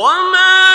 وما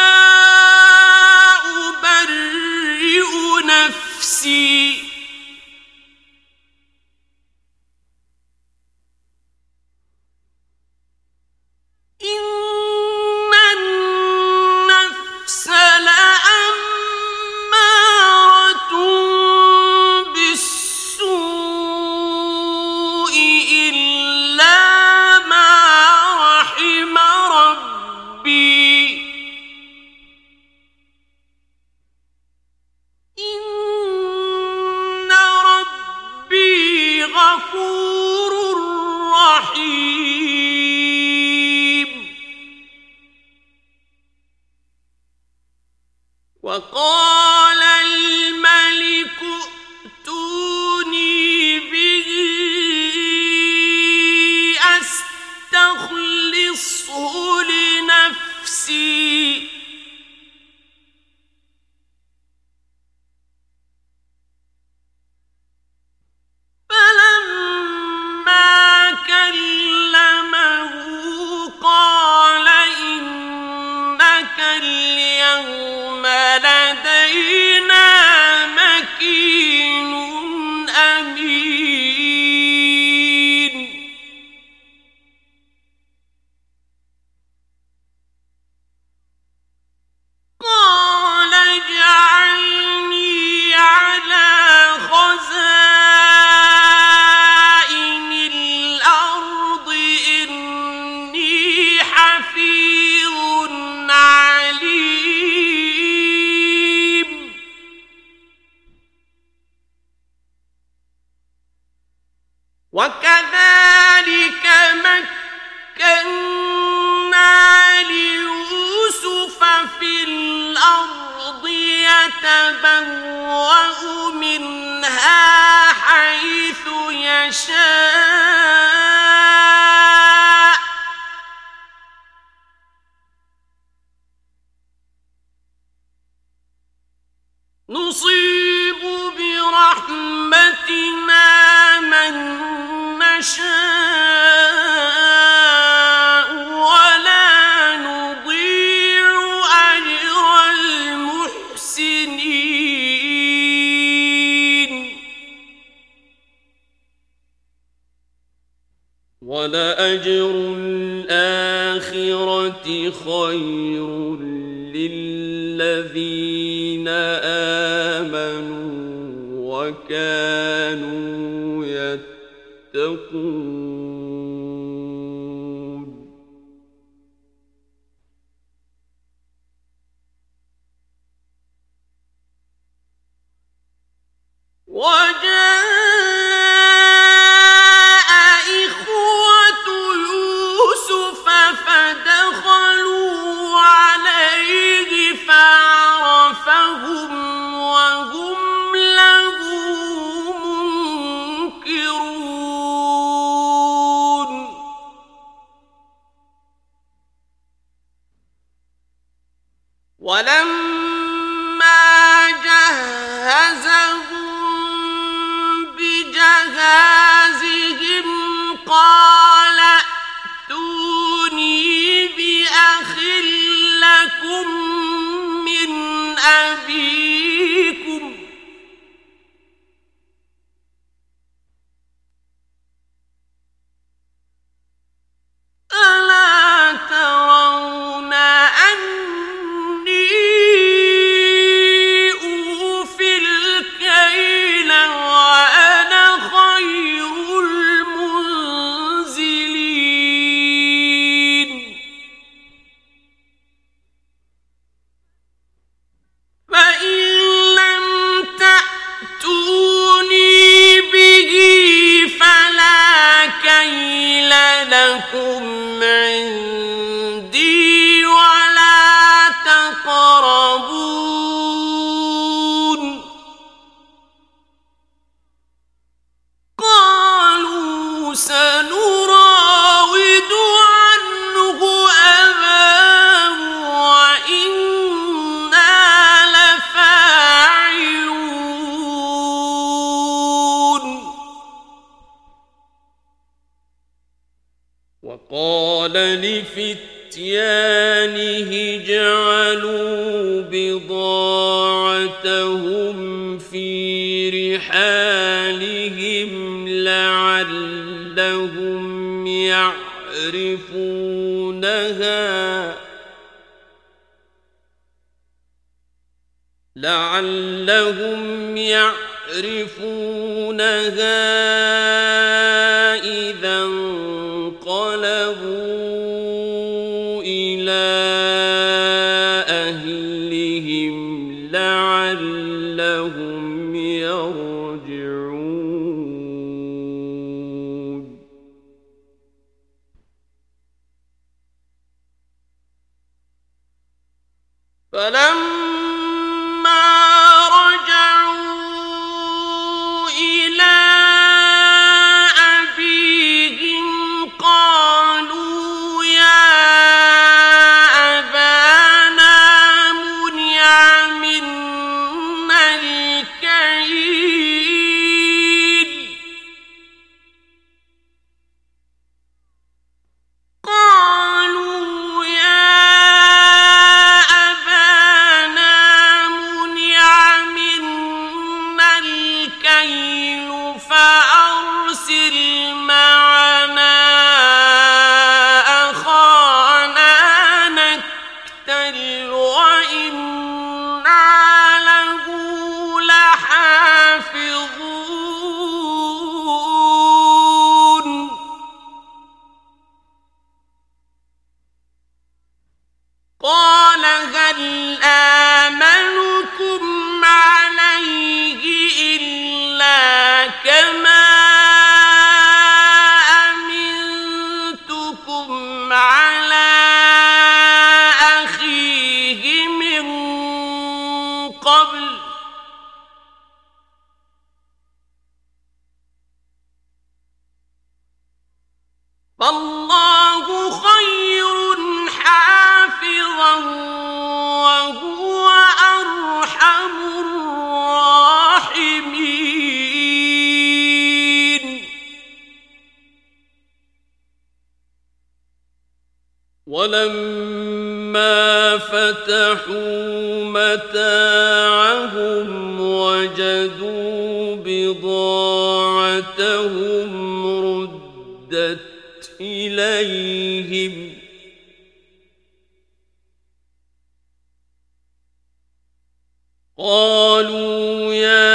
خير للذين آمنوا وكانوا يتقون. وقال لفتيانه جعلوا بضاعتهم في رحالهم لعلهم يعرفونها لعلهم يعرفونها إِلَّا نزلت إليهم. قالوا يا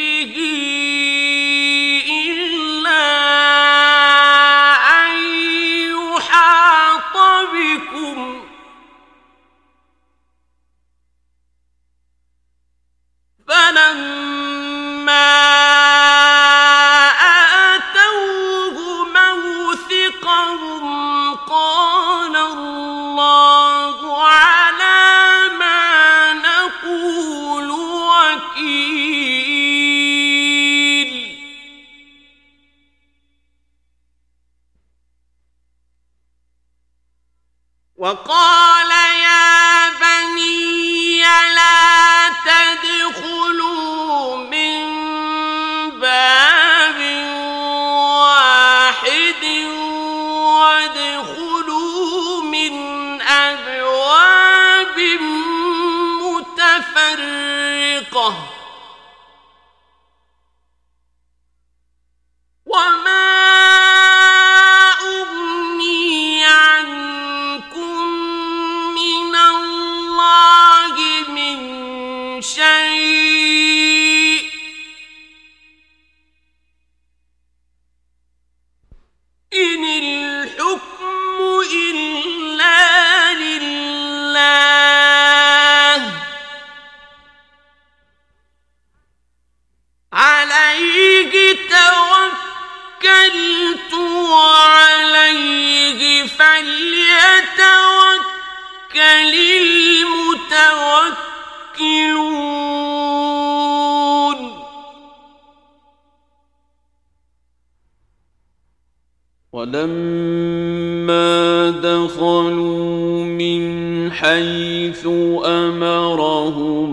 ما دخلوا من حيث أمرهم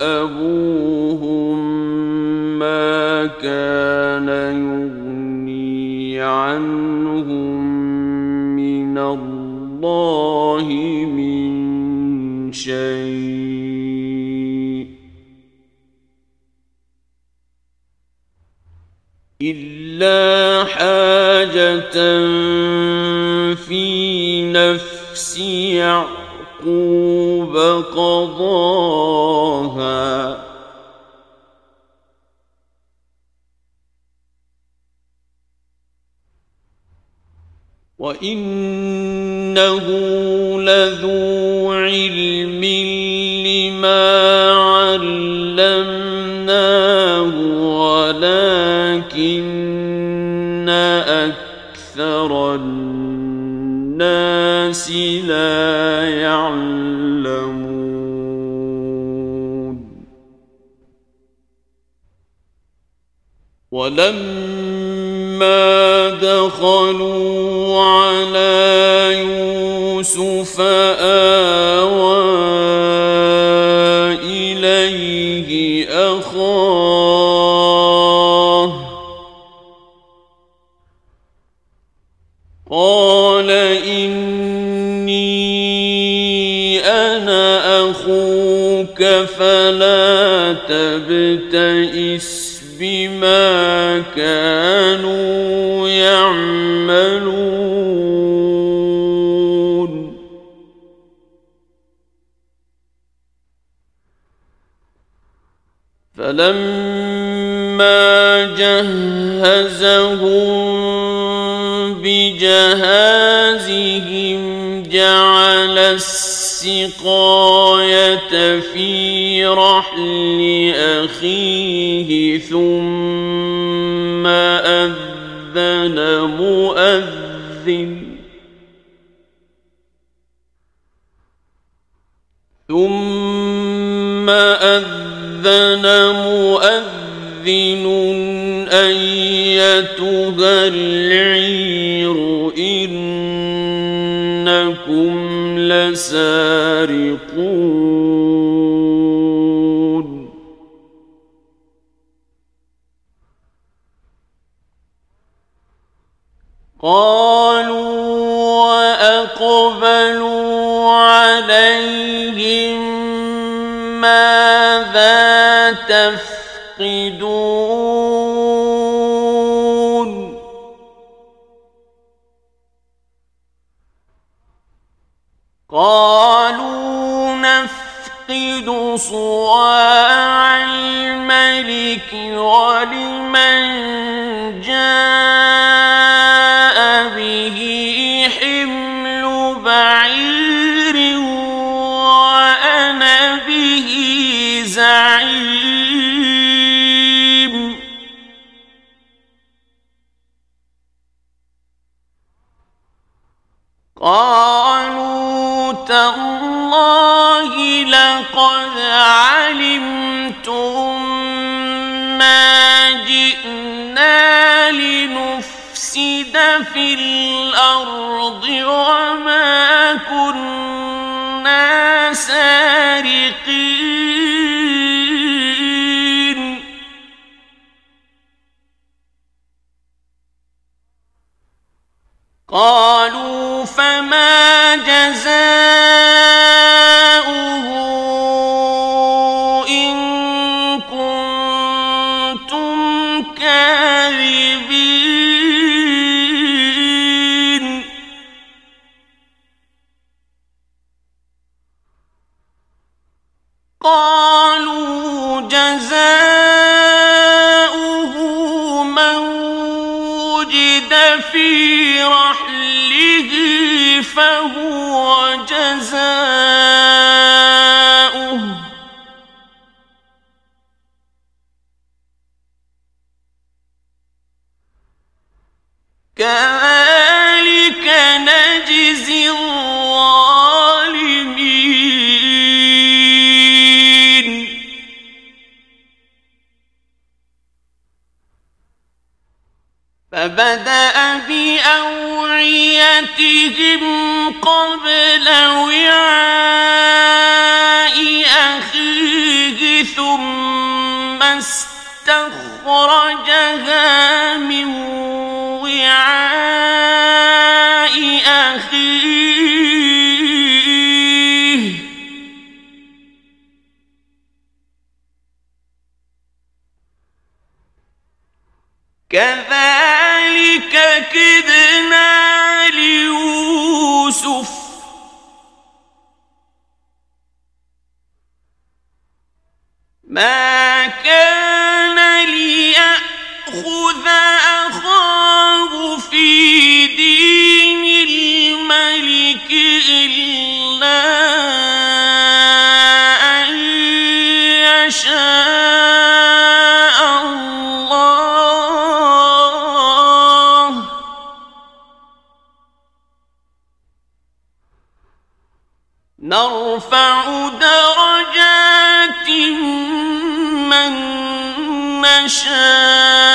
أبوهم ما كان يغني عنهم من الله من شيء إلا حاجة يعقوب قضاها. وإنه لذو علم لما علمناه ولكن أكثر الناس الناس لا يعلمون. ولما دخلوا على يوسف آل فلا تبتئس بما كانوا يعملون. فلما جهزهم بجهازهم جعل السقاية في رحل أخيه ثم أذن مؤذن ثم أذن مؤذن أيتها العير لسارقون قالوا وأقبلوا عليهم ماذا تفقدون؟ صواع الملك ولمن في الأرض وما كنا سارقين. قالوا فما جزاؤ فِي فبدأ بأوعيتهم قبل وعاء أخيه ثم استخرجها من نرفع درجات من نشاء.